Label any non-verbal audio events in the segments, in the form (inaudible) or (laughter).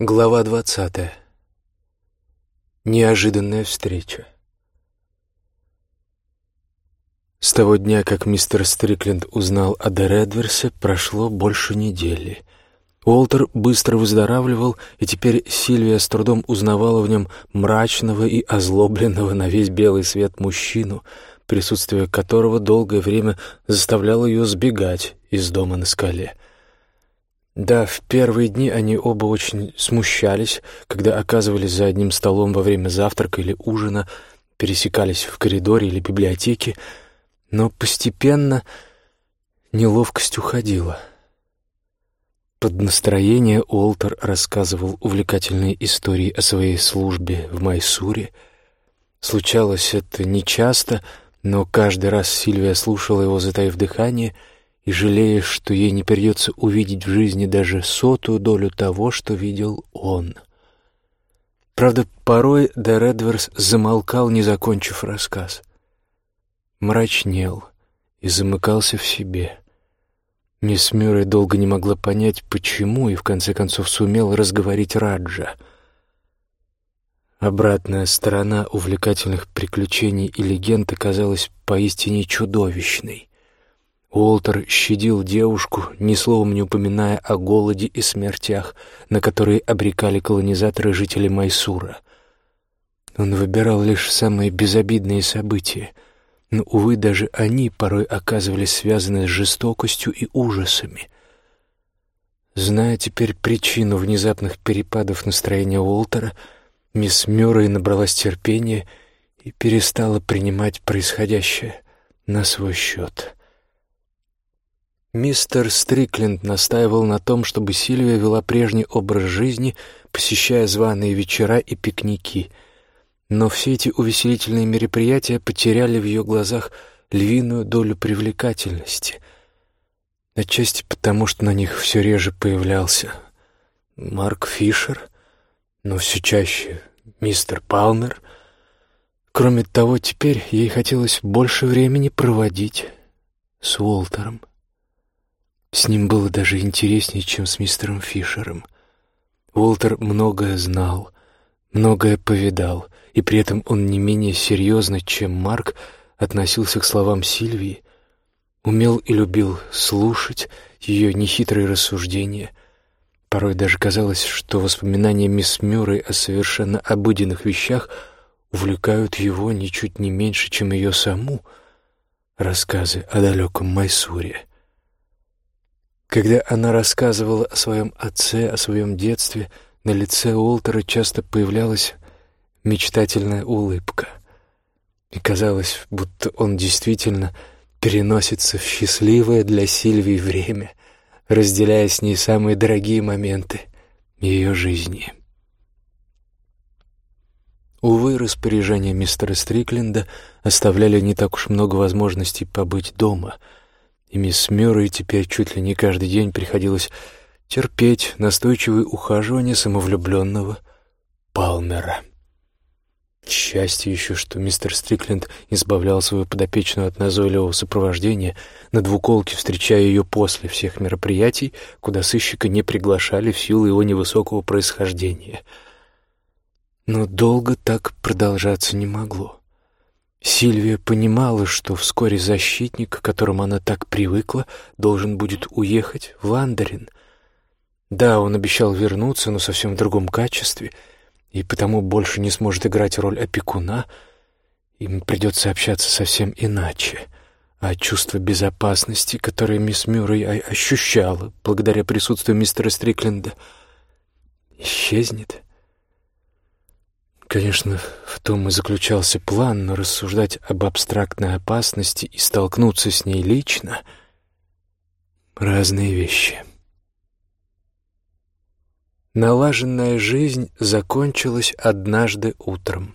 Глава двадцатая. Неожиданная встреча. С того дня, как мистер Стрикленд узнал о Дередверсе, прошло больше недели. Уолтер быстро выздоравливал, и теперь Сильвия с трудом узнавала в нем мрачного и озлобленного на весь белый свет мужчину, присутствие которого долгое время заставляло ее сбегать из дома на скале — да, в первые дни они оба очень смущались, когда оказывались за одним столом во время завтрака или ужина, пересекались в коридоре или библиотеке, но постепенно неловкость уходила. Под настроение Уолтер рассказывал увлекательные истории о своей службе в Майсуре. Случалось это нечасто, но каждый раз Сильвия слушала его, затаив дыхание — и жалея, что ей не придется увидеть в жизни даже сотую долю того, что видел он. Правда, порой Де Редверс замолкал, не закончив рассказ. Мрачнел и замыкался в себе. Мисс Мюррей долго не могла понять, почему, и в конце концов сумел разговорить Раджа. Обратная сторона увлекательных приключений и легенд оказалась поистине чудовищной. Уолтер щадил девушку, ни словом не упоминая о голоде и смертях, на которые обрекали колонизаторы жители Майсура. Он выбирал лишь самые безобидные события, но, увы, даже они порой оказывались связаны с жестокостью и ужасами. Зная теперь причину внезапных перепадов настроения Уолтера, мисс Мюррей набралась терпения и перестала принимать происходящее на свой счет — Мистер Стрикленд настаивал на том, чтобы Сильвия вела прежний образ жизни, посещая званые вечера и пикники. Но все эти увеселительные мероприятия потеряли в ее глазах львиную долю привлекательности. Отчасти потому, что на них все реже появлялся Марк Фишер, но все чаще мистер Палмер. Кроме того, теперь ей хотелось больше времени проводить с Уолтером. С ним было даже интереснее, чем с мистером Фишером. Уолтер многое знал, многое повидал, и при этом он не менее серьезно, чем Марк, относился к словам Сильвии, умел и любил слушать ее нехитрые рассуждения. Порой даже казалось, что воспоминания мисс Мюррей о совершенно обыденных вещах увлекают его ничуть не меньше, чем ее саму рассказы о далеком Майсуре. Когда она рассказывала о своем отце, о своем детстве, на лице Уолтера часто появлялась мечтательная улыбка. И казалось, будто он действительно переносится в счастливое для Сильвии время, разделяя с ней самые дорогие моменты ее жизни. Увы, распоряжения мистера Стрикленда оставляли не так уж много возможностей побыть дома — и мисс Мюррей теперь чуть ли не каждый день приходилось терпеть настойчивые ухаживания самовлюбленного Палмера. Счастье еще, что мистер Стрикленд избавлял свою подопечную от назойливого сопровождения на двуколке, встречая ее после всех мероприятий, куда сыщика не приглашали в силу его невысокого происхождения. Но долго так продолжаться не могло. Сильвия понимала, что вскоре защитник, к которому она так привыкла, должен будет уехать в Ландерин. Да, он обещал вернуться, но совсем в другом качестве, и потому больше не сможет играть роль опекуна. Им придется общаться совсем иначе. А чувство безопасности, которое мисс Мюррей ощущала благодаря присутствию мистера Стрикленда, исчезнет. Конечно, в том и заключался план, но рассуждать об абстрактной опасности и столкнуться с ней лично — разные вещи. Налаженная жизнь закончилась однажды утром.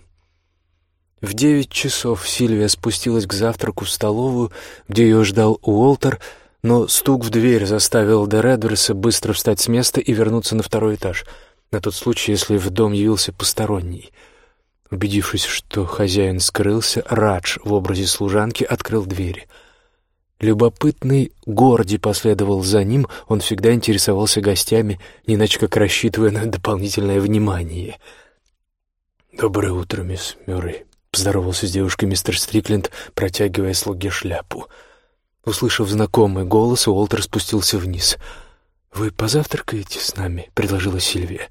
В девять часов Сильвия спустилась к завтраку в столовую, где ее ждал Уолтер, но стук в дверь заставил Де Редверса быстро встать с места и вернуться на второй этаж — на тот случай, если в дом явился посторонний. Убедившись, что хозяин скрылся, Радж в образе служанки открыл дверь. Любопытный Горди последовал за ним, он всегда интересовался гостями, не иначе как рассчитывая на дополнительное внимание. «Доброе утро, мисс Мюррей», — поздоровался с девушкой мистер Стрикленд, протягивая слуге шляпу. Услышав знакомый голос, Уолтер спустился вниз. «Вы позавтракаете с нами?» — предложила Сильвия.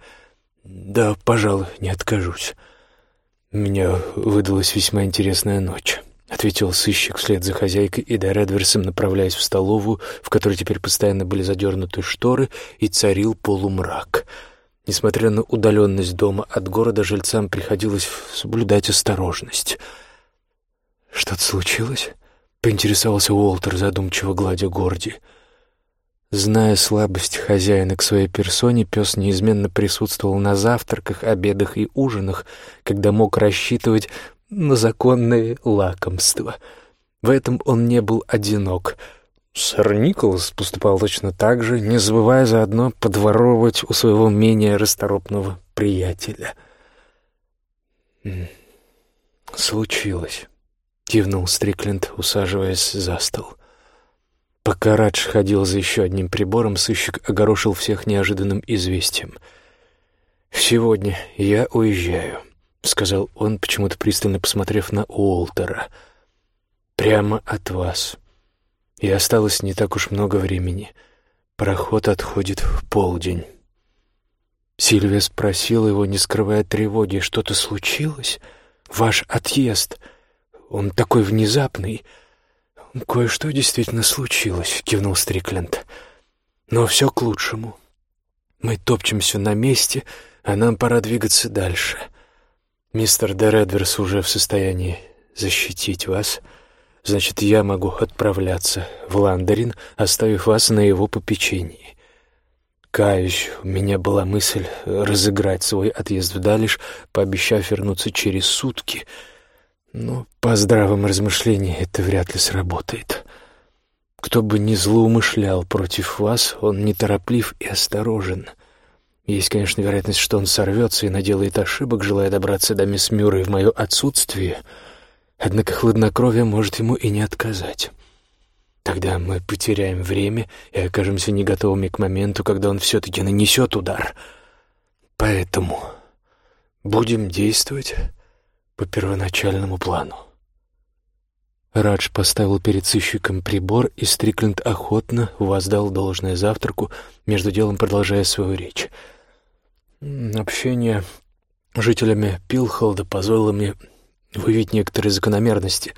«Да, пожалуй, не откажусь. Меня выдалась весьма интересная ночь». — ответил сыщик вслед за хозяйкой и Дэр Эдверсом, направляясь в столовую, в которой теперь постоянно были задернуты шторы, и царил полумрак. Несмотря на удаленность дома от города, жильцам приходилось соблюдать осторожность. «Что-то случилось?» — поинтересовался Уолтер, задумчиво гладя Горди. Зная слабость хозяина к своей персоне, пес неизменно присутствовал на завтраках, обедах и ужинах, когда мог рассчитывать на законные лакомства. В этом он не был одинок. Сэр Николас поступал точно так же, не забывая заодно подворовывать у своего менее расторопного приятеля. «Случилось», — кивнул Стрикленд, усаживаясь за стол. Пока Радж ходил за еще одним прибором, сыщик огорошил всех неожиданным известием. «Сегодня я уезжаю». — сказал он, почему-то пристально посмотрев на Уолтера. «Прямо от вас. И осталось не так уж много времени. Проход отходит в полдень». Сильвия спросила его, не скрывая тревоги, что-то случилось? Ваш отъезд, он такой внезапный. Кое-что действительно случилось, кивнул Стрикленд. Но все к лучшему. Мы топчемся на месте, а нам пора двигаться дальше. — Мистер Дередверс уже в состоянии защитить вас. Значит, я могу отправляться в Ландерин, оставив вас на его попечении. Каюсь, у меня была мысль разыграть свой отъезд в Далиш, пообещав вернуться через сутки. Но по здравым размышлениям это вряд ли сработает. Кто бы ни злоумышлял против вас, он нетороплив и осторожен. Есть, конечно, вероятность, что он сорвется и наделает ошибок, желая добраться до мисс Мюррей в мое отсутствие. Однако хладнокровие может ему и не отказать. Тогда мы потеряем время и окажемся не готовыми к моменту, когда он все-таки нанесет удар. Поэтому будем действовать по первоначальному плану. Радж поставил перед сыщиком прибор, и Стрикленд охотно воздал должное завтраку, между делом продолжая свою речь — Общение жителями Пилхолда позволило мне выявить некоторые закономерности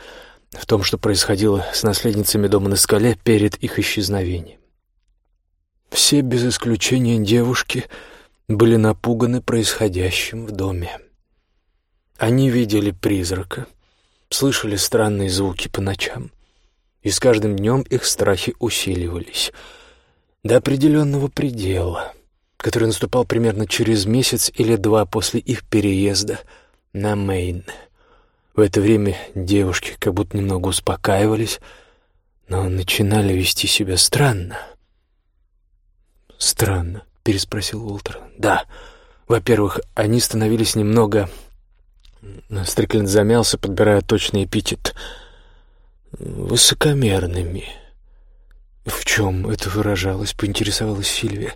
в том, что происходило с наследницами дома на скале перед их исчезновением. Все, без исключения девушки, были напуганы происходящим в доме. Они видели призрака, слышали странные звуки по ночам, и с каждым днем их страхи усиливались до определенного предела — который наступал примерно через месяц или два после их переезда на Мейн. В это время девушки как будто немного успокаивались, но начинали вести себя странно. «Странно?» — переспросил Уолтер. «Да. Во-первых, они становились немного...» Стрикленд замялся, подбирая точный эпитет. «Высокомерными». «В чем это выражалось?» — поинтересовалась Сильвия.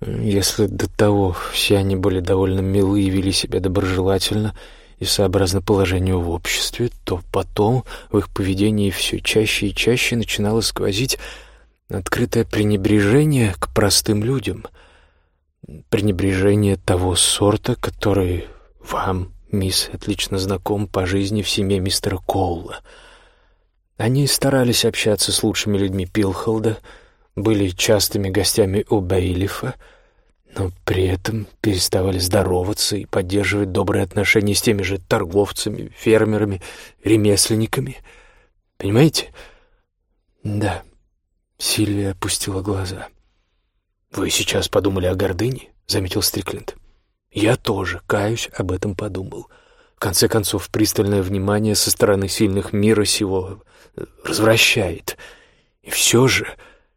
Если до того все они были довольно милы и вели себя доброжелательно и сообразно положению в обществе, то потом в их поведении все чаще и чаще начинало сквозить открытое пренебрежение к простым людям. Пренебрежение того сорта, который вам, мисс, отлично знаком по жизни в семье мистера Коула. Они старались общаться с лучшими людьми Пилхолда, были частыми гостями у Бейлифа, но при этом переставали здороваться и поддерживать добрые отношения с теми же торговцами, фермерами, ремесленниками. Понимаете? Да. Сильвия опустила глаза. «Вы сейчас подумали о гордыне?» — заметил Стрикленд. «Я тоже, каюсь, об этом подумал. В конце концов, пристальное внимание со стороны сильных мира сего развращает. И все же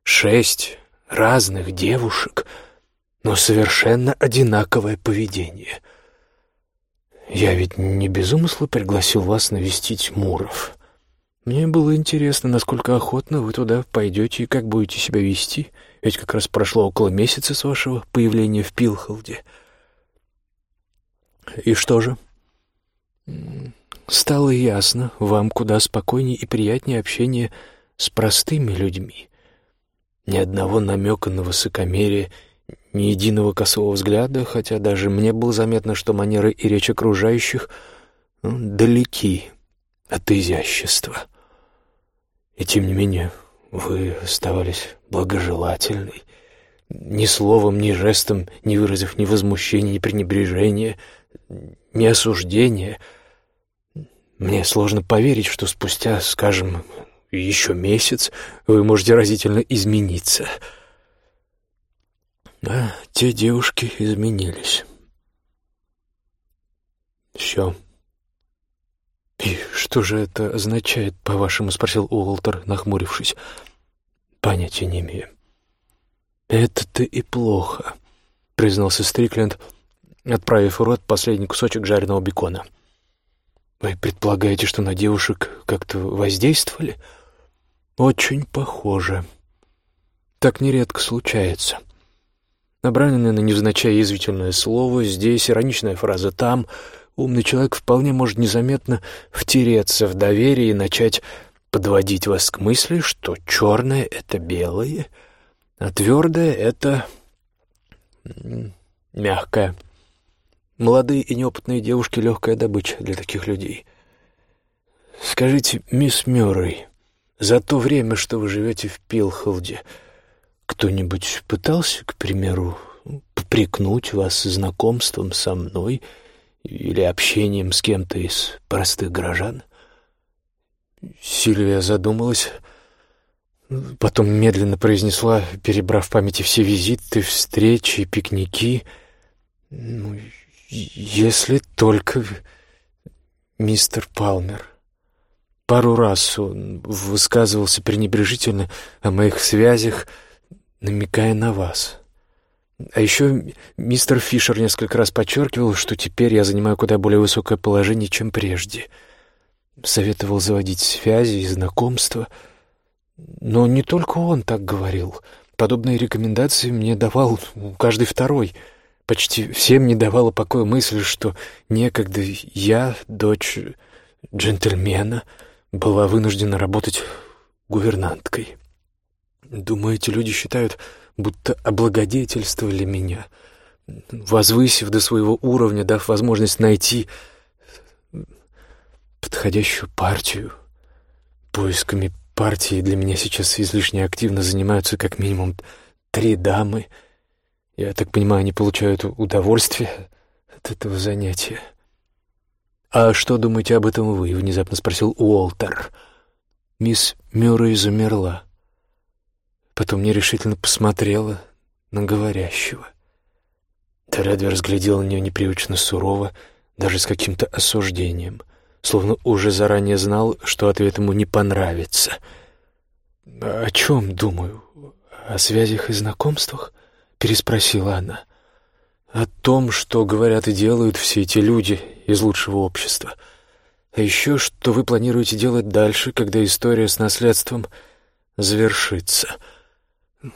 шесть разных девушек — но совершенно одинаковое поведение. Я ведь не без умысла пригласил вас навестить Муров. Мне было интересно, насколько охотно вы туда пойдете и как будете себя вести, ведь как раз прошло около месяца с вашего появления в Пилхолде. И что же? Стало ясно, вам куда спокойнее и приятнее общение с простыми людьми. Ни одного намека на высокомерие, ни единого косого взгляда, хотя даже мне было заметно, что манеры и речь окружающих ну, далеки от изящества. И тем не менее вы оставались благожелательной, ни словом, ни жестом, не выразив ни возмущения, ни пренебрежения, ни осуждения. Мне сложно поверить, что спустя, скажем, еще месяц вы можете разительно измениться. А те девушки изменились. Все. «И что же это означает, по-вашему?» — спросил Уолтер, нахмурившись. «Понятия не имею». «Это-то и плохо», — признался Стрикленд, отправив в рот последний кусочек жареного бекона. «Вы предполагаете, что на девушек как-то воздействовали?» «Очень похоже. Так нередко случается». Набранное на невзначай язвительное слово, здесь ироничная фраза «там», Умный человек вполне может незаметно втереться в доверие и начать подводить вас к мысли, что черное — это белое, а твердое — это мягкое. Молодые и неопытные девушки — легкая добыча для таких людей. Скажите, мисс Мюррей, за то время, что вы живете в Пилхолде, кто-нибудь пытался, к примеру, попрекнуть вас знакомством со мной — или общением с кем-то из простых горожан? Сильвия задумалась, потом медленно произнесла, перебрав в памяти все визиты, встречи, пикники. Ну, если только мистер Палмер. Пару раз он высказывался пренебрежительно о моих связях, намекая на вас. А еще мистер Фишер несколько раз подчеркивал, что теперь я занимаю куда более высокое положение, чем прежде. Советовал заводить связи и знакомства. Но не только он так говорил. Подобные рекомендации мне давал каждый второй. Почти всем не давала покоя мысль, что некогда я, дочь джентльмена, была вынуждена работать гувернанткой. Думаю, эти люди считают будто облагодетельствовали меня, возвысив до своего уровня, дав возможность найти подходящую партию. Поисками партии для меня сейчас излишне активно занимаются как минимум три дамы. Я так понимаю, они получают удовольствие от этого занятия. «А что думаете об этом вы?» — внезапно спросил Уолтер. Мисс Мюррей замерла. Потом нерешительно посмотрела на говорящего. Тередвер разглядел на нее непривычно сурово, даже с каким-то осуждением, словно уже заранее знал, что ответ ему не понравится. «О чем думаю? О связях и знакомствах?» — переспросила она. «О том, что говорят и делают все эти люди из лучшего общества. А еще, что вы планируете делать дальше, когда история с наследством завершится».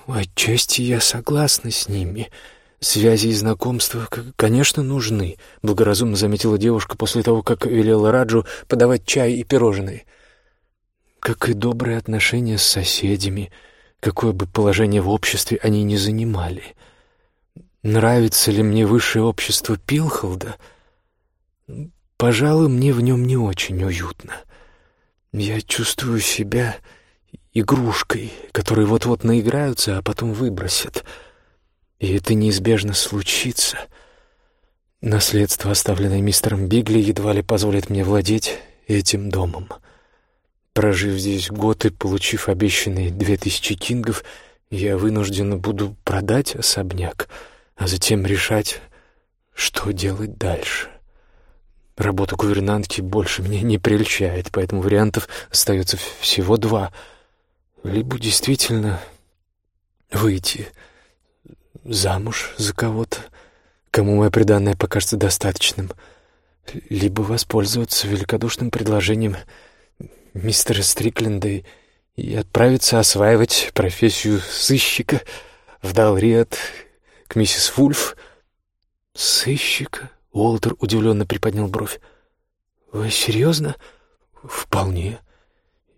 «Отчасти я согласна с ними. Связи и знакомства, конечно, нужны», — благоразумно заметила девушка после того, как велела Раджу подавать чай и пирожные. «Как и добрые отношения с соседями, какое бы положение в обществе они ни занимали. Нравится ли мне высшее общество Пилхолда? Пожалуй, мне в нем не очень уютно. Я чувствую себя игрушкой, которой вот-вот наиграются, а потом выбросят. И это неизбежно случится. Наследство, оставленное мистером Бигли, едва ли позволит мне владеть этим домом. Прожив здесь год и получив обещанные две тысячи кингов, я вынуждена буду продать особняк, а затем решать, что делать дальше. Работа гувернантки больше меня не прельщает, поэтому вариантов остается всего два — либо действительно выйти замуж за кого-то, кому мое преданное покажется достаточным, либо воспользоваться великодушным предложением мистера Стрикленда и отправиться осваивать профессию сыщика в Далриат к миссис Вульф. «Сыщика?» — Уолтер удивленно приподнял бровь. «Вы серьезно?» «Вполне.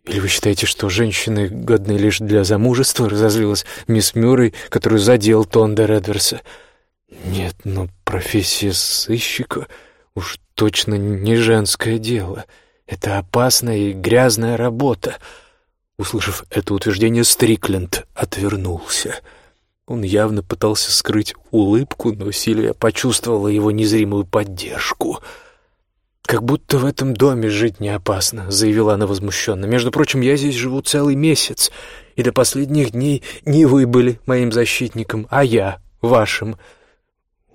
Или вы считаете, что женщины годны лишь для замужества?» — разозлилась мисс Мюррей, которую задел тон де. «Нет, но профессия сыщика уж точно не женское дело. Это опасная и грязная работа». Услышав это утверждение, Стрикленд отвернулся. Он явно пытался скрыть улыбку, но Сильвия почувствовала его незримую поддержку. «Как будто в этом доме жить не опасно», — заявила она возмущенно. «Между прочим, я здесь живу целый месяц, и до последних дней не вы были моим защитником, а я вашим».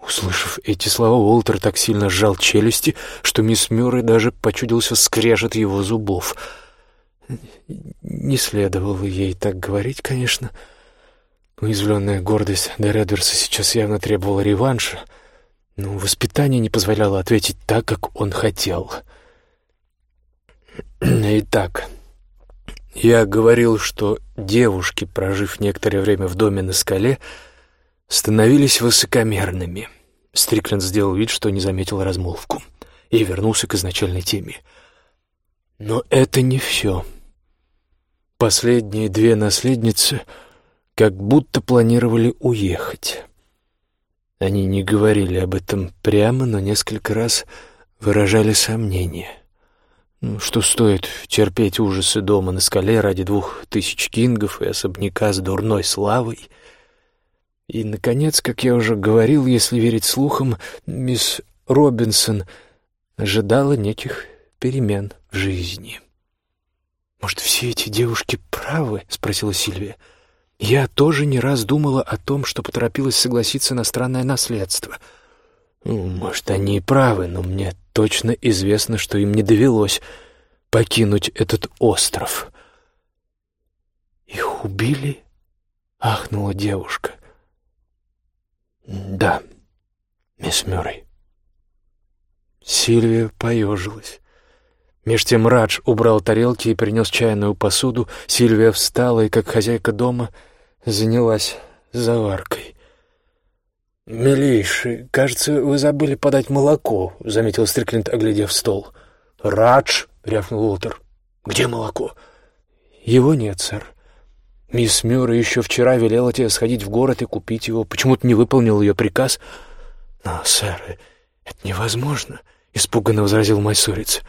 Услышав эти слова, Уолтер так сильно сжал челюсти, что мисс Мюррей даже почудился скрежет его зубов — не следовало ей так говорить, конечно. Уязвленная гордость Дередверса сейчас явно требовала реванша, но воспитание не позволяло ответить так, как он хотел. Итак, я говорил, что девушки, прожив некоторое время в доме на скале, становились высокомерными. Стрикленд сделал вид, что не заметил размолвку, и вернулся к изначальной теме. Но это не все. — Последние две наследницы как будто планировали уехать. Они не говорили об этом прямо, но несколько раз выражали сомнения. Ну, что стоит терпеть ужасы дома на скале ради двух тысяч кингов и особняка с дурной славой? И, наконец, как я уже говорил, если верить слухам, мисс Робинсон ожидала неких перемен в жизни. «Может, все эти девушки правы?» — спросила Сильвия. «Я тоже не раз думала о том, что поторопилась согласиться на странное наследство. Ну, может, они и правы, но мне точно известно, что им не довелось покинуть этот остров». «Их убили?» — ахнула девушка. «Да, мисс Мюррей». Сильвия поежилась. Меж тем Радж убрал тарелки и принес чайную посуду. Сильвия встала и, как хозяйка дома, занялась заваркой. «Милейший, кажется, вы забыли подать молоко», — заметил Стрикленд, оглядев стол. «Радж!» — рявкнул Уолтер. «Где молоко?» «Его нет, сэр. Мисс Мюрра еще вчера велела тебе сходить в город и купить его. Почему ты не выполнил ее приказ?» «Но, сэр, это невозможно», — испуганно возразил Майсурец.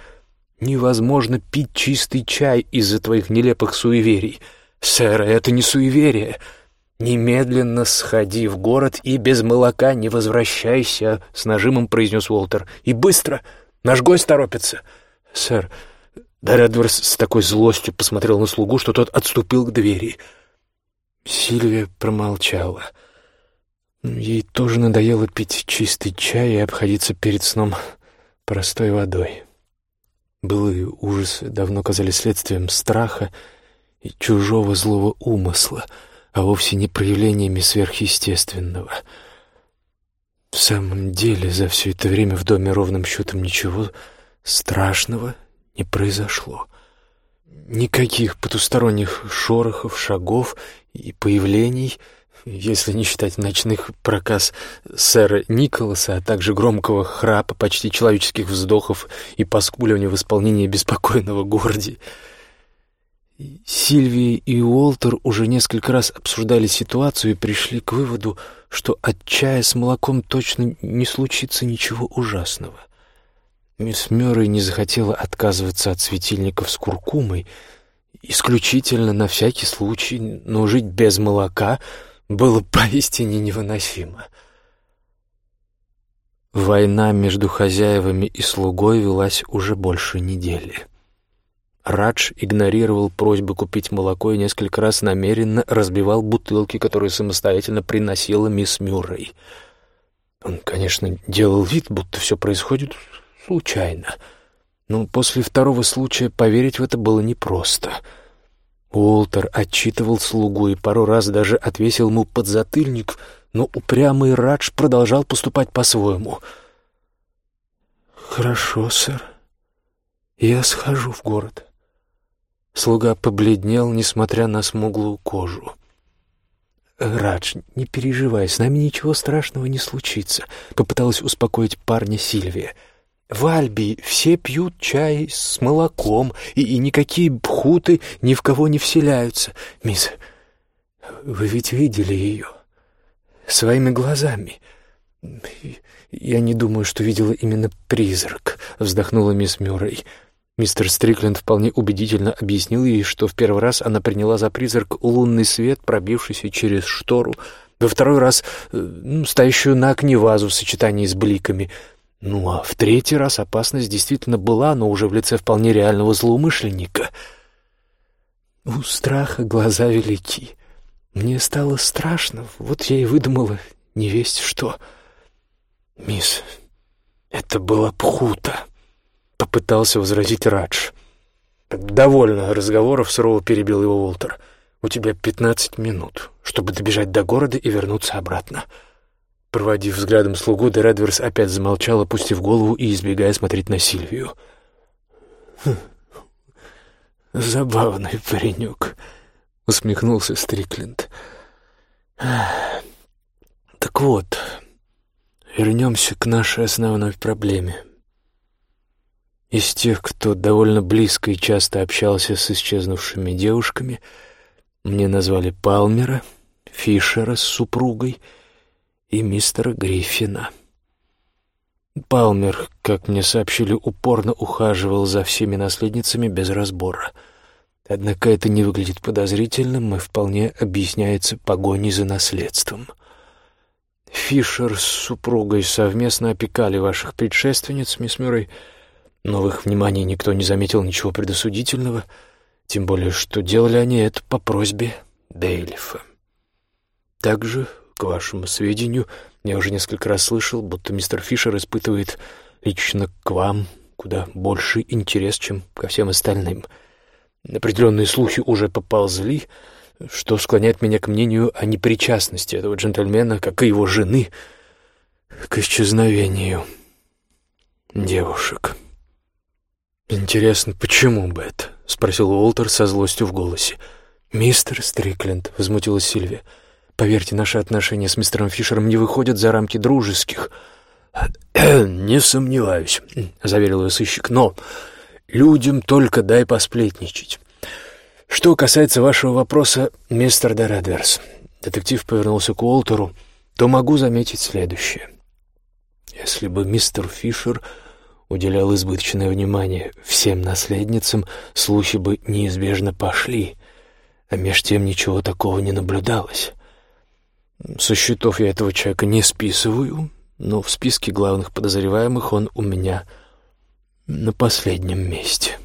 Невозможно пить чистый чай из-за твоих нелепых суеверий. Сэр, это не суеверие. Немедленно сходи в город и без молока не возвращайся, с нажимом произнес Уолтер. И быстро, наш гость торопится. Сэр, Даредверс с такой злостью посмотрел на слугу, что тот отступил к двери. Сильвия промолчала. Ей тоже надоело пить чистый чай и обходиться перед сном простой водой. Былые ужасы давно казались следствием страха и чужого злого умысла, а вовсе не проявлениями сверхъестественного. В самом деле, за все это время в доме ровным счетом ничего страшного не произошло. Никаких потусторонних шорохов, шагов и появлений — если не считать ночных проказ сэра Николаса, а также громкого храпа, почти человеческих вздохов и поскуливания в исполнении беспокойного Горди. Сильвия и Уолтер уже несколько раз обсуждали ситуацию и пришли к выводу, что от чая с молоком точно не случится ничего ужасного. Мисс Мёррей не захотела отказываться от светильников с куркумой, исключительно на всякий случай, но жить без молока — было поистине невыносимо. Война между хозяевами и слугой велась уже больше недели. Радж игнорировал просьбы купить молоко и несколько раз намеренно разбивал бутылки, которые самостоятельно приносила мисс Мюррей. Он, конечно, делал вид, будто все происходит случайно, но после второго случая поверить в это было непросто — Уолтер отчитывал слугу и пару раз даже отвесил ему подзатыльник, но упрямый Радж продолжал поступать по-своему. «Хорошо, сэр. Я схожу в город. Слуга побледнел, несмотря на смуглую кожу. «Радж, не переживай, с нами ничего страшного не случится», — попыталась успокоить парня Сильвия. «В Альби все пьют чай с молоком, и, и никакие бхуты ни в кого не вселяются. Мисс, вы ведь видели ее своими глазами?» «Я не думаю, что видела именно призрак», — вздохнула мисс Мюррей. Мистер Стрикленд вполне убедительно объяснил ей, что в первый раз она приняла за призрак лунный свет, пробившийся через штору, во второй раз э, ну, стоящую на окне вазу в сочетании с бликами. Ну а в третий раз опасность действительно была, но уже в лице вполне реального злоумышленника. У страха глаза велики. Мне стало страшно, вот я и выдумала невесть что. «Мисс, это была пхута», Попытался возразить Радж. «Довольно разговоров», — сурово перебил его Уолтер. «У тебя пятнадцать минут, чтобы добежать до города и вернуться обратно». Проводив взглядом слугу, Дередверс опять замолчал, опустив голову и избегая смотреть на Сильвию. «Хм, «Забавный паренек», — усмехнулся Стрикленд. «Так вот, вернемся к нашей основной проблеме. Из тех, кто довольно близко и часто общался с исчезнувшими девушками, мне назвали Палмера, Фишера с супругой и мистера Гриффина. Палмер, как мне сообщили, упорно ухаживал за всеми наследницами без разбора. Однако это не выглядит подозрительным и вполне объясняется погоней за наследством. Фишер с супругой совместно опекали ваших предшественниц, мисс Мюррей, но в их внимании никто не заметил ничего предосудительного, тем более, что делали они это по просьбе Дейлифа. Также, к вашему сведению, я уже несколько раз слышал, будто мистер Фишер испытывает лично к вам куда больше интерес, чем ко всем остальным. Определенные слухи уже поползли, что склоняет меня к мнению о непричастности этого джентльмена, как и его жены, к исчезновению девушек. «Интересно, почему бы это?» — спросил Уолтер со злостью в голосе. «Мистер Стрикленд», — возмутилась Сильвия, — «поверьте, наши отношения с мистером Фишером не выходят за рамки дружеских». (clears throat) «Не сомневаюсь», (clears throat) — заверил ее сыщик, — «но людям только дай посплетничать. Что касается вашего вопроса, мистер Дередверс», — детектив повернулся к Уолтеру, — «то могу заметить следующее. Если бы мистер Фишер уделял избыточное внимание всем наследницам, слухи бы неизбежно пошли, а меж тем ничего такого не наблюдалось. Со счетов я этого человека не списываю, но в списке главных подозреваемых он у меня на последнем месте.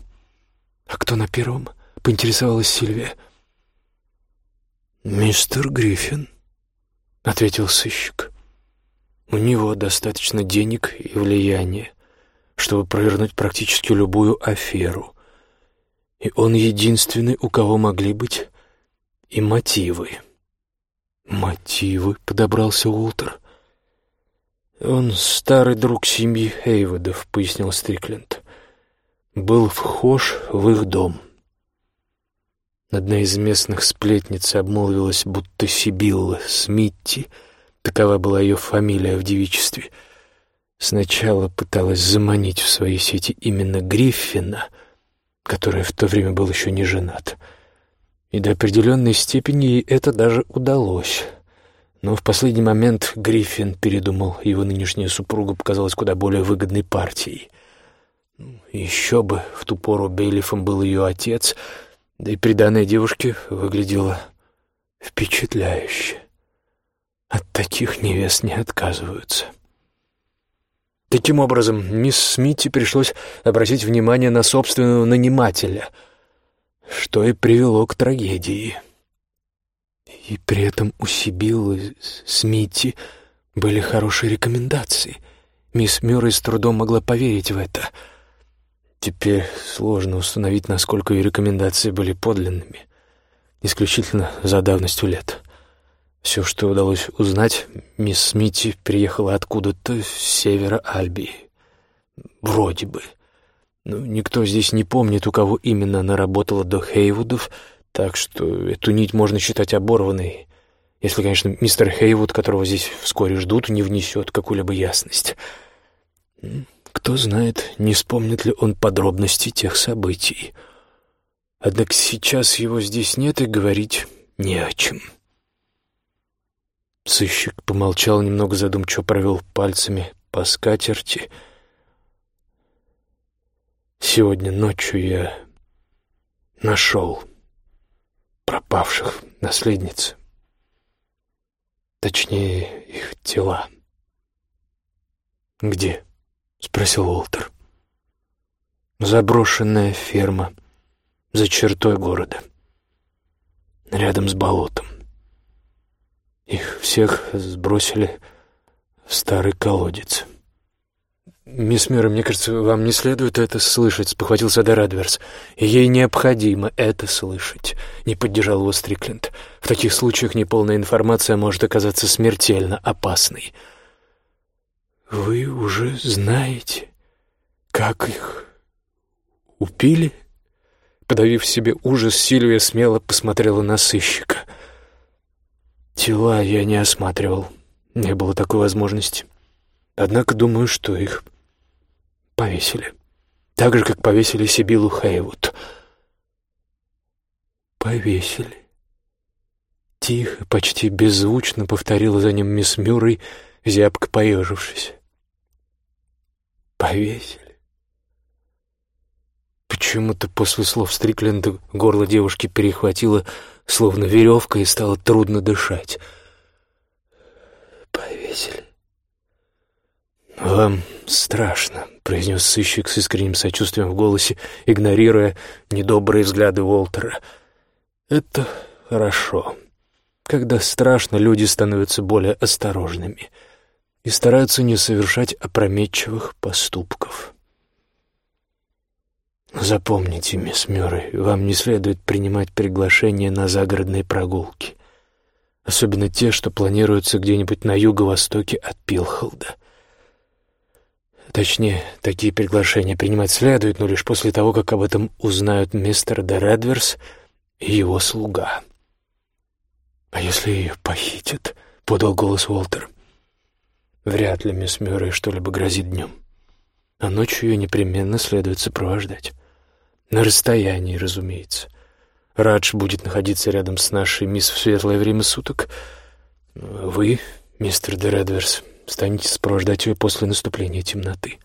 «А кто на первом?» — поинтересовалась Сильвия. «Мистер Гриффин», — ответил сыщик. «У него достаточно денег и влияния чтобы провернуть практически любую аферу. И он единственный, у кого могли быть и мотивы. «Мотивы?» — подобрался Уолтер. «Он старый друг семьи Эйводов», — пояснил Стрикленд. «Был вхож в их дом». Одна из местных сплетниц обмолвилась, будто Сибилла Смитти, такова была ее фамилия в девичестве — Сначала пыталась заманить в свои сети именно Гриффина, который в то время был еще не женат. И до определенной степени ей это даже удалось. Но в последний момент Гриффин передумал, его нынешняя супруга показалась куда более выгодной партией. Еще бы, в ту пору Бейлифом был ее отец, да и приданная девушке выглядела впечатляюще. От таких невест не отказываются. Таким образом, мисс Смитти пришлось обратить внимание на собственного нанимателя, что и привело к трагедии. И при этом у Сибиллы Смитти были хорошие рекомендации. Мисс Мюррей с трудом могла поверить в это. Теперь сложно установить, насколько ее рекомендации были подлинными, исключительно за давностью лет. Все, что удалось узнать, мисс Смити приехала откуда-то с севера Альбии. Вроде бы. Ну, никто здесь не помнит, у кого именно она работала до Хейвудов, так что эту нить можно считать оборванной, если, конечно, мистер Хейвуд, которого здесь вскоре ждут, не внесет какую-либо ясность. Кто знает, не вспомнит ли он подробности тех событий. Однако сейчас его здесь нет, и говорить не о чем. Сыщик помолчал, немного задумчиво провел пальцами по скатерти. Сегодня ночью я нашел пропавших наследниц. Точнее, их тела. «Где?» — спросил Уолтер. «Заброшенная ферма за чертой города, рядом с болотом. Их всех сбросили в старый колодец. «Мисс Мюррей, мне кажется, вам не следует это слышать», — спохватился Дерадверс. «Ей необходимо это слышать», — не поддержал его Стрикленд. «В таких случаях неполная информация может оказаться смертельно опасной». «Вы уже знаете, как их убили?» Подавив себе ужас, Сильвия смело посмотрела на сыщика. Тела я не осматривал. Не было такой возможности. Однако думаю, что их повесили. Так же, как повесили Сибилу Хейвуд. Повесили. Тихо, почти беззвучно повторила за ним мисс Мюррей, зябко поежившись. Повесили. Почему-то после слов Стрикленда горло девушки перехватило, словно веревка, и стало трудно дышать. «Повесили». «Вам страшно», — произнес сыщик с искренним сочувствием в голосе, игнорируя недобрые взгляды Уолтера. «Это хорошо. Когда страшно, люди становятся более осторожными и стараются не совершать опрометчивых поступков». Запомните, мисс Мюррей, вам не следует принимать приглашения на загородные прогулки. Особенно те, что планируются где-нибудь на юго-востоке от Пилхолда. Точнее, такие приглашения принимать следует, но лишь после того, как об этом узнают мистер Дередверс и его слуга. «А если ее похитят?» — подал голос Уолтер. «Вряд ли мисс Мюррей что-либо грозит днем, а ночью ее непременно следует сопровождать». На расстоянии, разумеется. Радж будет находиться рядом с нашей мисс в светлое время суток. Вы, мистер Дередверс, станете сопровождать ее после наступления темноты.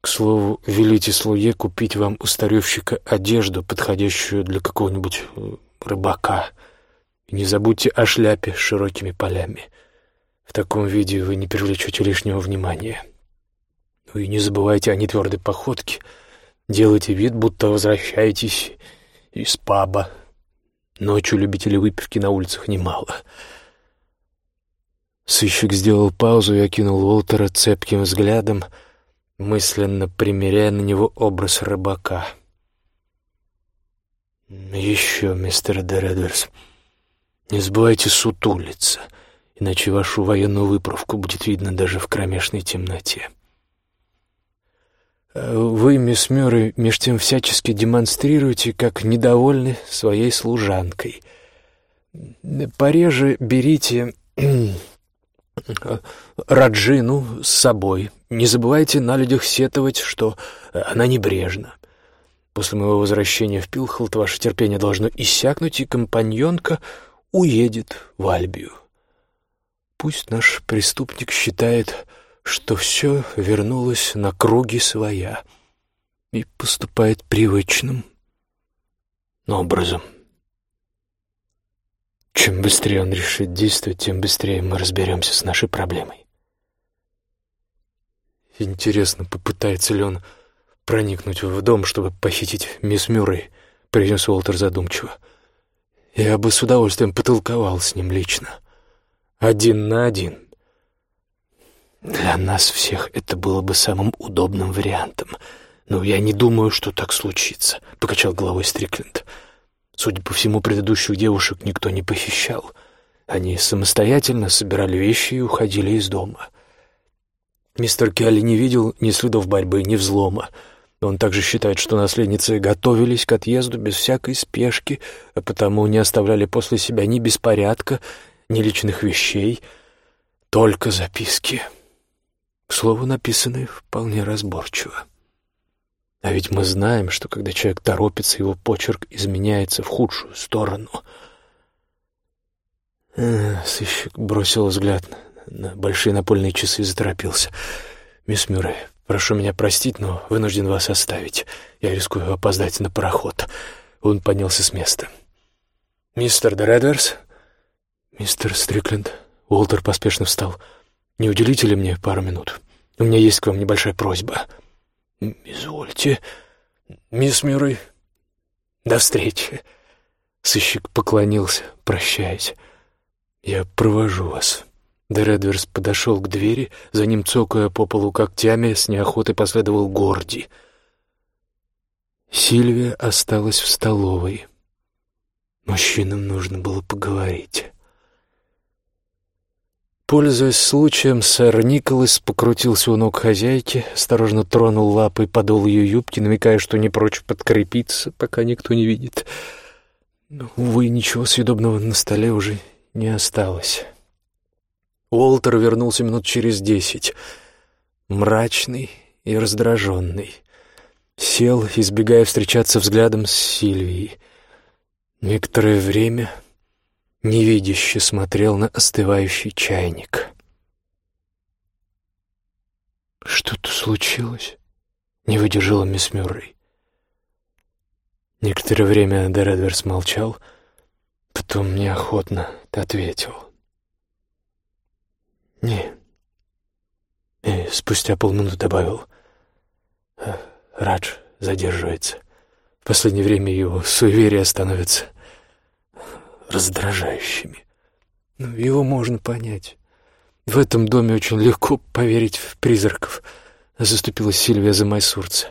К слову, велите слуге купить вам у старевщика одежду, подходящую для какого-нибудь э, рыбака. И не забудьте о шляпе с широкими полями. В таком виде вы не привлечете лишнего внимания. Ну и не забывайте о нетвердой походке — Делайте вид, будто возвращаетесь из паба. Ночью любителей выпивки на улицах немало. Сыщик сделал паузу и окинул Уолтера цепким взглядом, мысленно примеряя на него образ рыбака. «Еще, мистер Дередверс, не забывайте сутулиться, иначе вашу военную выправку будет видно даже в кромешной темноте». Вы, мисс Мюррей, меж тем всячески демонстрируете, как недовольны своей служанкой. Пореже берите Раджину с собой. Не забывайте на людях сетовать, что она небрежна. После моего возвращения в Пилхолд ваше терпение должно иссякнуть, и компаньонка уедет в Альбию. Пусть наш преступник считает что все вернулось на круги своя и поступает привычным образом. Чем быстрее он решит действовать, тем быстрее мы разберемся с нашей проблемой. Интересно, попытается ли он проникнуть в дом, чтобы похитить мисс Мюррей, произнес Уолтер задумчиво. Я бы с удовольствием потолковал с ним лично. Один на один. Для нас всех это было бы самым удобным вариантом. Но я не думаю, что так случится, — покачал головой Стрикленд. Судя по всему, предыдущих девушек никто не похищал. Они самостоятельно собирали вещи и уходили из дома. Мистер Келли не видел ни следов борьбы, ни взлома. Он также считает, что наследницы готовились к отъезду без всякой спешки, а потому не оставляли после себя ни беспорядка, ни личных вещей, только записки. К слову, написанные вполне разборчиво. А ведь мы знаем, что когда человек торопится, его почерк изменяется в худшую сторону. Сыщик бросил взгляд на большие напольные часы и заторопился. «Мисс Мюррей, прошу меня простить, но вынужден вас оставить. Я рискую опоздать на пароход». Он поднялся с места. «Мистер Дредверс?» «Мистер Стрикленд?» Уолтер поспешно встал. «Не уделите ли мне пару минут? У меня есть к вам небольшая просьба». «Извольте, мисс Мюррей. До встречи». Сыщик поклонился, прощаясь. «Я провожу вас». Дередверс подошел к двери, за ним цокая по полу когтями, с неохотой последовал Горди. Сильвия осталась в столовой. Мужчинам нужно было поговорить. Пользуясь случаем, сэр Николас покрутился у ног хозяйки, осторожно тронул лапой подол ее юбки, намекая, что не прочь подкрепиться, пока никто не видит. Но, увы, ничего съедобного на столе уже не осталось. Уолтер вернулся минут через десять, мрачный и раздраженный. Сел, избегая встречаться взглядом с Сильвией. Некоторое время невидяще смотрел на остывающий чайник. «Что-то случилось?» — не выдержала мисс Мюррей. Некоторое время Дередверс молчал, потом неохотно ответил. «Не». И спустя полминуты добавил. «Э, «Радж задерживается. В последнее время его суеверия становятся раздражающими. Но ну, его можно понять. В этом доме очень легко поверить в призраков», — заступила Сильвия за Майсурца.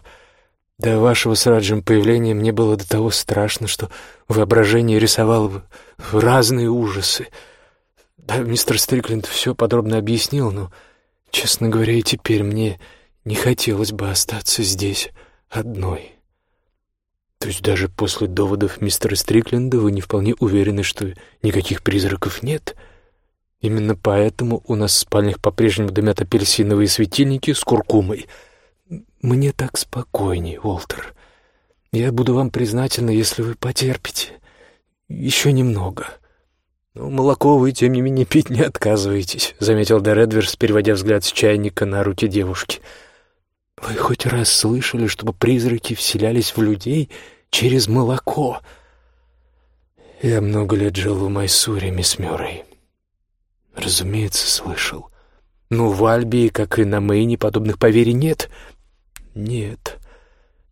«До вашего с Раджем появления мне было до того страшно, что воображение рисовало разные ужасы». Да, мистер Стрикленд все подробно объяснил, но, честно говоря, и теперь мне не хотелось бы остаться здесь одной. То есть даже после доводов мистера Стрикленда вы не вполне уверены, что никаких призраков нет? Именно поэтому у нас в спальнях по-прежнему дымят апельсиновые светильники с куркумой. Мне так спокойней, Уолтер. Я буду вам признательна, если вы потерпите. Еще немного. — «Ну, молоко вы, тем не менее, пить не отказываетесь», — заметил Дередверс, переводя взгляд с чайника на руки девушки. «Вы хоть раз слышали, чтобы призраки вселялись в людей через молоко?» «Я много лет жил в Майсуре, мисс Мюррей». «Разумеется, слышал. Но в Альбии, как и на Мэйне, подобных поверий нет?» «Нет.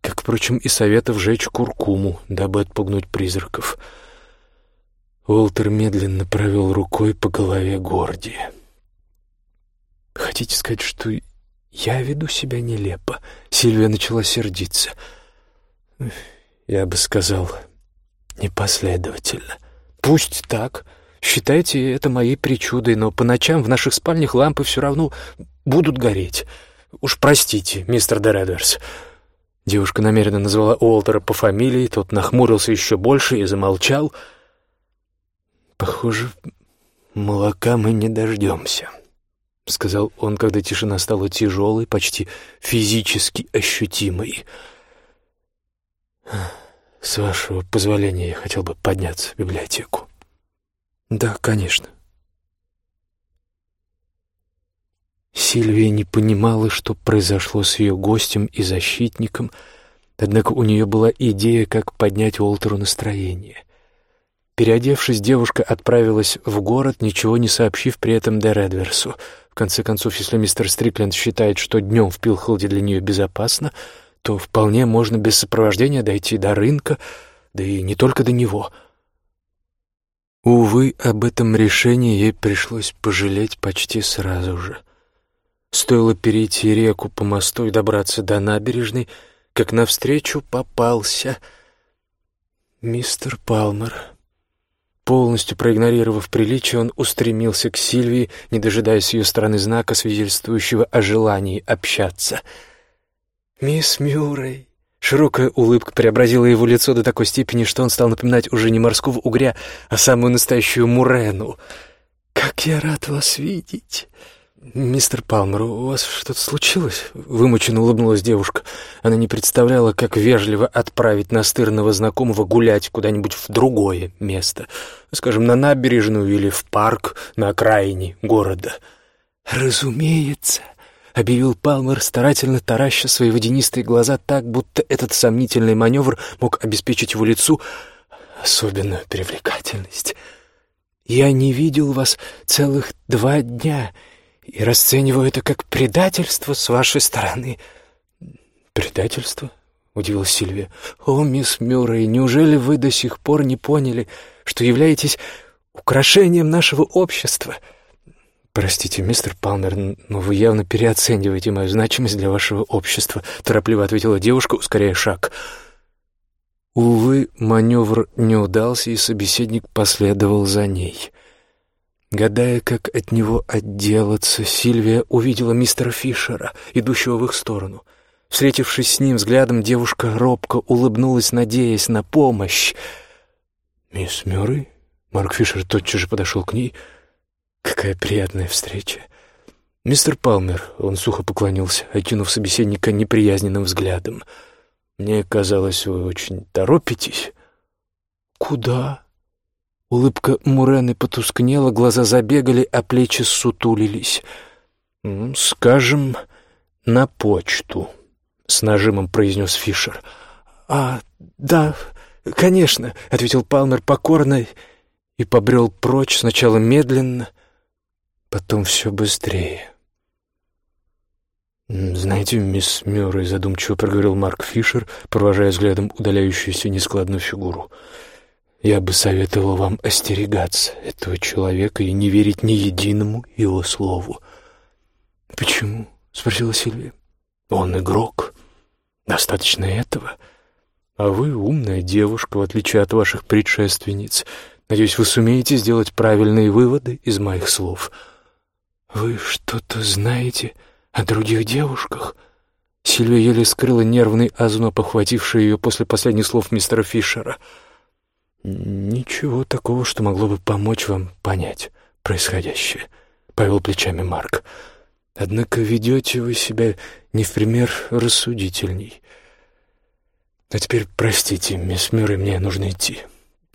Как, впрочем, и советов жечь куркуму, дабы отпугнуть призраков». Уолтер медленно провел рукой по голове Горди. «Хотите сказать, что я веду себя нелепо?» Сильвия начала сердиться. «Я бы сказал, непоследовательно. Пусть так. Считайте это моей причудой, но по ночам в наших спальнях лампы все равно будут гореть. Уж простите, мистер Дередерс». Девушка намеренно назвала Уолтера по фамилии, тот нахмурился еще больше и замолчал — «Похоже, молока мы не дождемся», — сказал он, когда тишина стала тяжелой, почти физически ощутимой. «С вашего позволения я хотел бы подняться в библиотеку». «Да, конечно». Сильвия не понимала, что произошло с ее гостем и защитником, однако у нее была идея, как поднять Уолтеру настроение — Переодевшись, девушка отправилась в город, ничего не сообщив при этом Дередверсу. Конце концов, если мистер Стрикленд считает, что днем в Пилхолде для нее безопасно, то вполне можно без сопровождения дойти до рынка, да и не только до него. Увы, об этом решении ей пришлось пожалеть почти сразу же. Стоило перейти реку по мосту и добраться до набережной, как навстречу попался мистер Палмер. Полностью проигнорировав приличие, он устремился к Сильвии, не дожидаясь ее стороны знака, свидетельствующего о желании общаться. «Мисс Мюррей, Широкая улыбка преобразила его лицо до такой степени, что он стал напоминать уже не морского угря, а самую настоящую мурену. «Как я рад вас видеть!» «Мистер Палмер, у вас что-то случилось?» — вымученно улыбнулась девушка. Она не представляла, как вежливо отправить настырного знакомого гулять куда-нибудь в другое место, скажем, на набережную или в парк на окраине города. «Разумеется», — объявил Палмер, старательно тараща свои водянистые глаза так, будто этот сомнительный маневр мог обеспечить его лицу особенную привлекательность. «Я не видел вас целых два дня и расцениваю это как предательство с вашей стороны». «Предательство?» — удивилась Сильвия. «О, мисс Мюррей, неужели вы до сих пор не поняли, что являетесь украшением нашего общества?» «Простите, мистер Палмер, но вы явно переоцениваете мою значимость для вашего общества», — торопливо ответила девушка, ускоряя шаг. Увы, маневр не удался, и собеседник последовал за ней. Гадая, как от него отделаться, Сильвия увидела мистера Фишера, идущего в их сторону. Встретившись с ним взглядом, девушка робко улыбнулась, надеясь на помощь. «Мисс Мюррей?» Марк Фишер тотчас же подошел к ней — Какая приятная встреча. Мистер Палмер, он сухо поклонился, окинув собеседника неприязненным взглядом. Мне казалось, вы очень торопитесь. Куда? Улыбка Мурены потускнела, глаза забегали, а плечи сутулились. «Скажем, на почту», — с нажимом произнес Фишер. «А, да, конечно», — ответил Палмер покорно и побрел прочь, сначала медленно, потом все быстрее. «Знаете, мисс Мюррей», — задумчиво проговорил Марк Фишер, провожая взглядом удаляющуюся нескладную фигуру, «я бы советовал вам остерегаться этого человека и не верить ни единому его слову». «Почему?» — спросила Сильвия. «Он игрок. Достаточно этого. А вы умная девушка, в отличие от ваших предшественниц. Надеюсь, вы сумеете сделать правильные выводы из моих слов». «Вы что-то знаете о других девушках?» Сильвия еле скрыла нервный озноб, охвативший ее после последних слов мистера Фишера. «Ничего такого, что могло бы помочь вам понять происходящее», — повел плечами Марк. «Однако ведете вы себя не в пример рассудительней. А теперь простите, мисс Мюррей, мне нужно идти».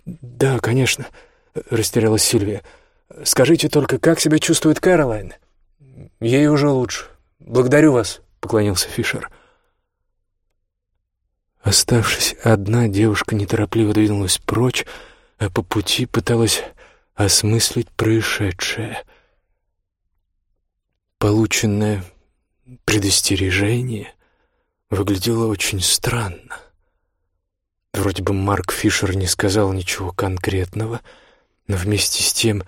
«Да, конечно», — растерялась Сильвия. Скажите только, как себя чувствует Кэролайн?» «Ей уже лучше. Благодарю вас», — поклонился Фишер. Оставшись одна, девушка неторопливо двинулась прочь, а по пути пыталась осмыслить происшедшее. Полученное предостережение выглядело очень странно. Вроде бы Марк Фишер не сказал ничего конкретного, но вместе с тем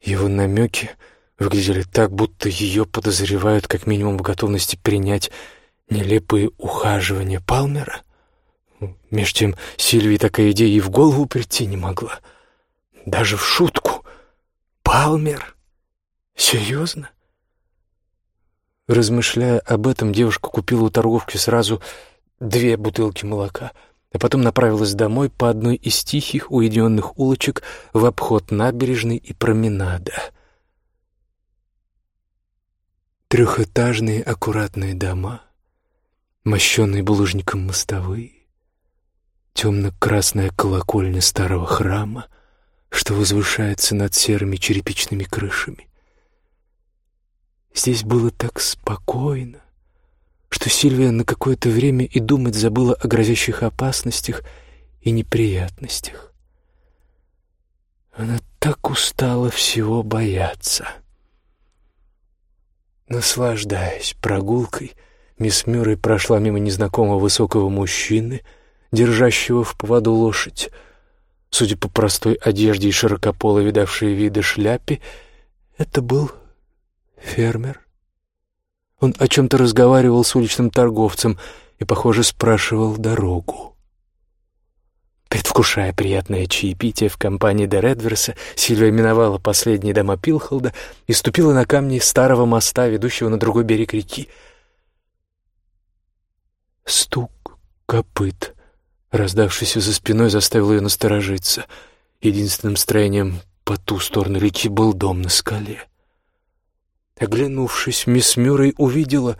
его намеки выглядели так, будто ее подозревают как минимум в готовности принять нелепые ухаживания Палмера. Меж тем Сильвии такая идея и в голову прийти не могла. Даже в шутку. Палмер? Серьезно? Размышляя об этом, девушка купила у торговки сразу две бутылки молока — а потом направилась домой по одной из тихих, уединенных улочек в обход набережной и променада. Трехэтажные аккуратные дома, мощенные булыжником мостовые, темно-красная колокольня старого храма, что возвышается над серыми черепичными крышами. Здесь было так спокойно, что Сильвия на какое-то время и думать забыла о грозящих опасностях и неприятностях. Она так устала всего бояться. Наслаждаясь прогулкой, мисс Мюррей прошла мимо незнакомого высокого мужчины, держащего в поводу лошадь. Судя по простой одежде и широкополой видавшей виды шляпе, это был фермер. Он о чем-то разговаривал с уличным торговцем и, похоже, спрашивал дорогу. Предвкушая приятное чаепитие в компании де Редверса, Сильвия миновала последние дома Пилхолда и ступила на камни старого моста, ведущего на другой берег реки. Стук, копыт, раздавшийся за спиной, заставил ее насторожиться. Единственным строением по ту сторону реки был дом на скале. Оглянувшись, мисс Мюррей увидела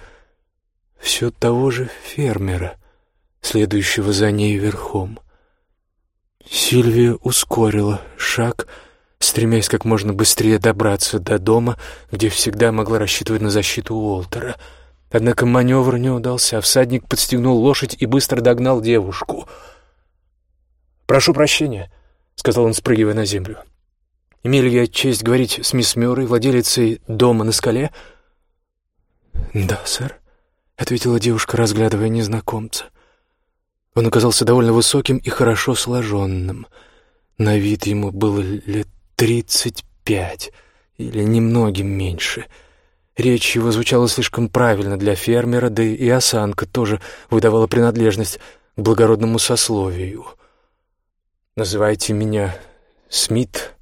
все того же фермера, следующего за ней верхом. Сильвия ускорила шаг, стремясь как можно быстрее добраться до дома, где всегда могла рассчитывать на защиту Уолтера. Однако маневр не удался, всадник подстегнул лошадь и быстро догнал девушку. «Прошу прощения», — сказал он, спрыгивая на землю. «Имели я честь говорить с мисс Мюррей, владелицей дома на скале?» «Да, сэр», — ответила девушка, разглядывая незнакомца. Он оказался довольно высоким и хорошо сложенным. На вид ему было лет тридцать пять или немногим меньше. Речь его звучала слишком правильно для фермера, да и осанка тоже выдавала принадлежность к благородному сословию. «Называйте меня Смит,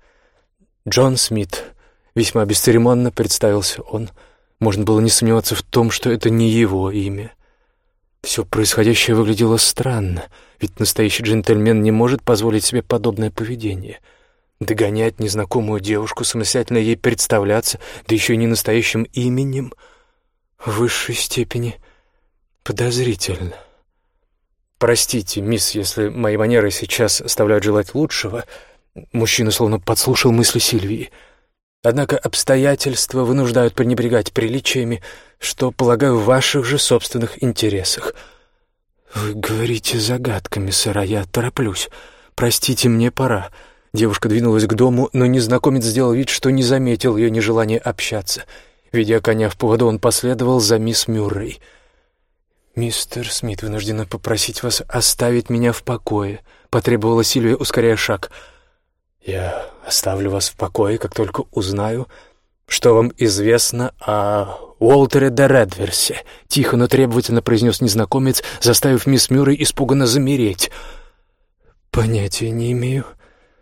Джон Смит», — весьма бесцеремонно представился он. Можно было не сомневаться в том, что это не его имя. Все происходящее выглядело странно, ведь настоящий джентльмен не может позволить себе подобное поведение. Догонять незнакомую девушку, самостоятельно ей представляться, да еще и не настоящим именем, в высшей степени подозрительно. «Простите, мисс, если мои манеры сейчас оставляют желать лучшего», мужчина словно подслушал мысли Сильвии — Однако обстоятельства вынуждают пренебрегать приличиями, что, полагаю, в ваших же собственных интересах. Вы говорите загадками, сэр, а я тороплюсь. Простите, мне пора. Девушка двинулась к дому, но незнакомец сделал вид, что не заметил ее нежелания общаться. Ведя коня в поводу, он последовал за мисс Мюррей. «Мистер Смит, вынуждена попросить вас оставить меня в покое», — потребовала Сильвия, ускоряя шаг. «Я оставлю вас в покое, как только узнаю, что вам известно о Уолтере де Редверсе», — тихо, но требовательно произнес незнакомец, заставив мисс Мюррей испуганно замереть. «Понятия не имею,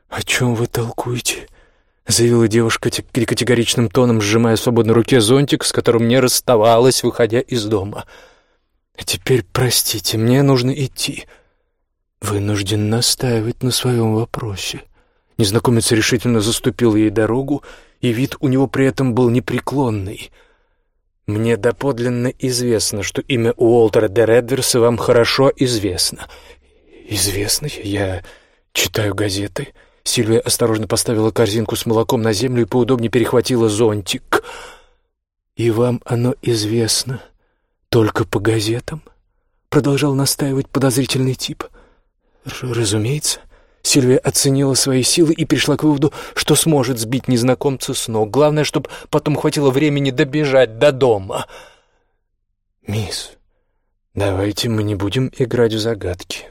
о чем вы толкуете», — заявила девушка категоричным тоном, сжимая в свободной руке зонтик, с которым не расставалась, выходя из дома. «А теперь, простите, мне нужно идти. Вынужден настаивать на своем вопросе». Незнакомец решительно заступил ей дорогу, и вид у него при этом был непреклонный. «Мне доподлинно известно, что имя Уолтера де Редверса вам хорошо известно». «Известно? Я читаю газеты». Сильвия осторожно поставила корзинку с молоком на землю и поудобнее перехватила зонтик. «И вам оно известно только по газетам?» Продолжал настаивать подозрительный тип. «Разумеется». Сильвия оценила свои силы и пришла к выводу, что сможет сбить незнакомца с ног. Главное, чтобы потом хватило времени добежать до дома. «Мисс, давайте мы не будем играть в загадки.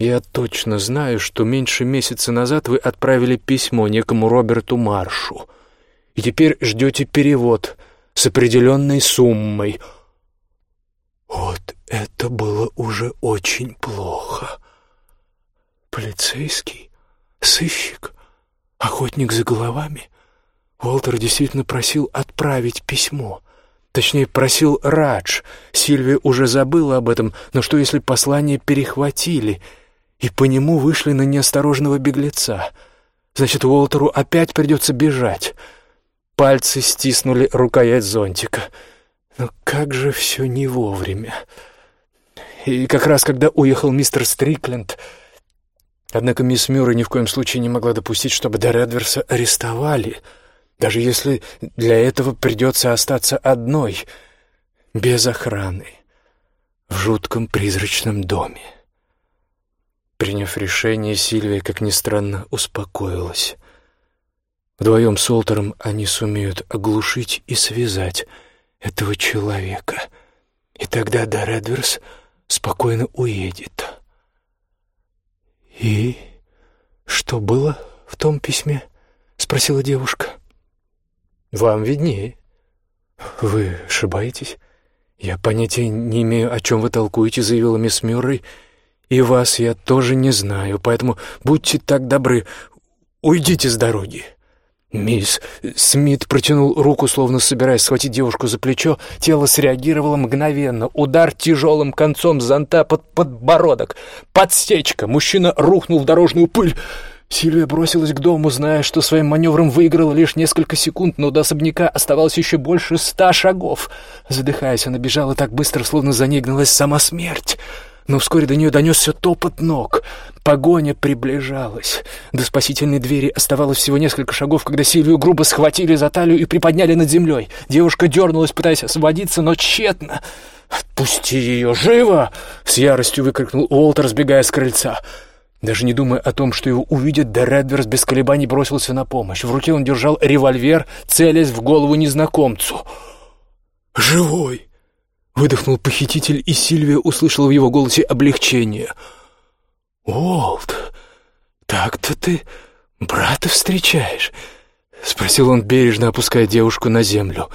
Я точно знаю, что меньше месяца назад вы отправили письмо некому Роберту Маршу, и теперь ждете перевод с определенной суммой». Вот это было уже очень плохо. Полицейский? Сыщик? Охотник за головами? Уолтер действительно просил отправить письмо. Точнее, просил Радж. Сильвия уже забыла об этом, но что если послание перехватили и по нему вышли на неосторожного беглеца? Значит, Уолтеру опять придется бежать. Пальцы стиснули рукоять зонтика. Но как же все не вовремя. И как раз когда уехал мистер Стрикленд, Однако мисс Мюррей ни в коем случае не могла допустить, чтобы Доредверса арестовали, даже если для этого придется остаться одной, без охраны, в жутком призрачном доме. Приняв решение, Сильвия, как ни странно, успокоилась. Вдвоем с Олтером они сумеют оглушить и связать этого человека, и тогда Доредверс спокойно уедет. «И что было в том письме?» — спросила девушка. «Вам виднее. Вы ошибаетесь. Я понятия не имею, о чем вы толкуете», — заявила мисс Мюррей. «И вас я тоже не знаю, поэтому будьте так добры, уйдите с дороги». Мисс Смит протянул руку, словно собираясь схватить девушку за плечо. Тело среагировало мгновенно. Удар тяжелым концом зонта под подбородок. Подстечка. Мужчина рухнул в дорожную пыль. Сильвия бросилась к дому, зная, что своим маневром выиграла лишь несколько секунд, но до особняка оставалось еще больше ста шагов. Задыхаясь, она бежала так быстро, словно за ней гналась сама смерть. Но вскоре до нее донесся топот ног. Погоня приближалась. До спасительной двери оставалось всего несколько шагов, когда Сильвию грубо схватили за талию и приподняли над землей. Девушка дернулась, пытаясь освободиться, но тщетно. «Отпусти ее! Живо!» — с яростью выкрикнул Уолтер, сбегая с крыльца. Даже не думая о том, что его увидят, Де Редверс без колебаний бросился на помощь. В руке он держал револьвер, целясь в голову незнакомцу. «Живой!» — выдохнул похититель, и Сильвия услышала в его голосе облегчение. «Уолт, так-то ты брата встречаешь?» — спросил он, бережно опуская девушку на землю.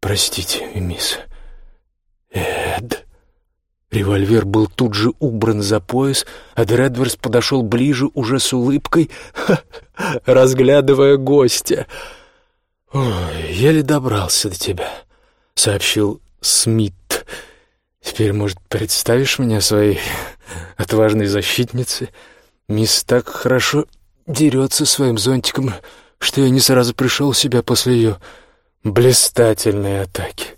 «Простите, мисс. Эд...» Револьвер был тут же убран за пояс, а Дредверс подошел ближе уже с улыбкой, (laughs) разглядывая гостя. «Ой, еле добрался до тебя», — сообщил Смит. «Теперь, может, представишь меня своей отважной защитнице? Мисс так хорошо дерется своим зонтиком, что я не сразу пришел в себя после ее блистательной атаки.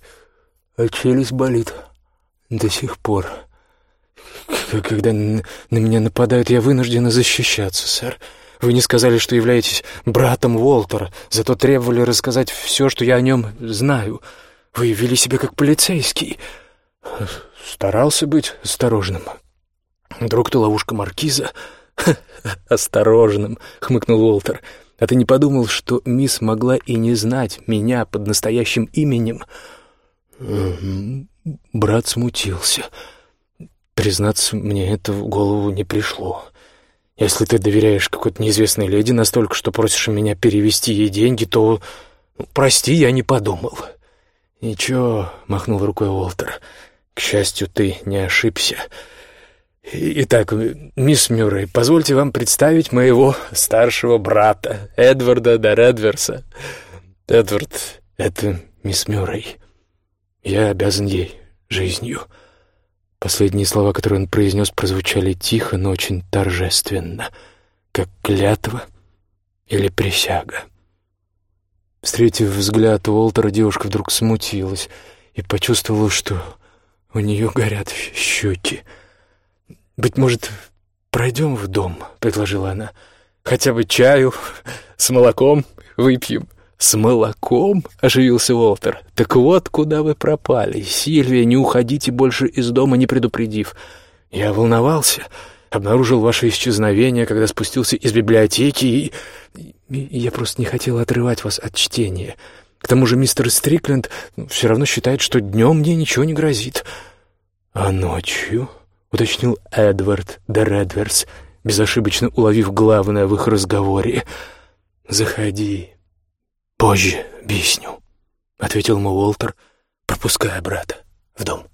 А челюсть болит». До сих пор. Когда на меня нападают, я вынуждена защищаться, сэр. Вы не сказали, что являетесь братом Уолтера, зато требовали рассказать все, что я о нем знаю. Вы вели себя как полицейский. Старался быть осторожным. Вдруг-то ловушка маркиза. (laughs) «Осторожным», — хмыкнул Уолтер. «А ты не подумал, что мисс могла и не знать меня под настоящим именем?» Брат смутился. Признаться, мне это в голову не пришло. Если ты доверяешь какой-то неизвестной леди настолько, что просишь меня перевести ей деньги, то... Ну, прости, я не подумал. «Ничего», — махнул рукой Уолтер. «К счастью, ты не ошибся. Итак, мисс Мюррей, позвольте вам представить моего старшего брата, Эдварда Доредверса. Эдвард — это мисс Мюррей». Я обязан ей жизнью». Последние слова, которые он произнес, прозвучали тихо, но очень торжественно, как клятва или присяга. Встретив взгляд Уолтера, девушка вдруг смутилась и почувствовала, что у нее горят щеки. «Быть может, пройдем в дом?» — предложила она. «Хотя бы чаю с молоком выпьем». «С молоком?» — оживился Уолтер. «Так вот, куда вы пропали. Сильвия, не уходите больше из дома, не предупредив. Я волновался, обнаружил ваше исчезновение, когда спустился из библиотеки, и... я просто не хотел отрывать вас от чтения. К тому же мистер Стрикленд все равно считает, что днем мне ничего не грозит». «А ночью?» — уточнил Эдвард де Редверс, безошибочно уловив главное в их разговоре. «Заходи». «Позже объясню», — ответил ему Уолтер, пропуская брата в дом.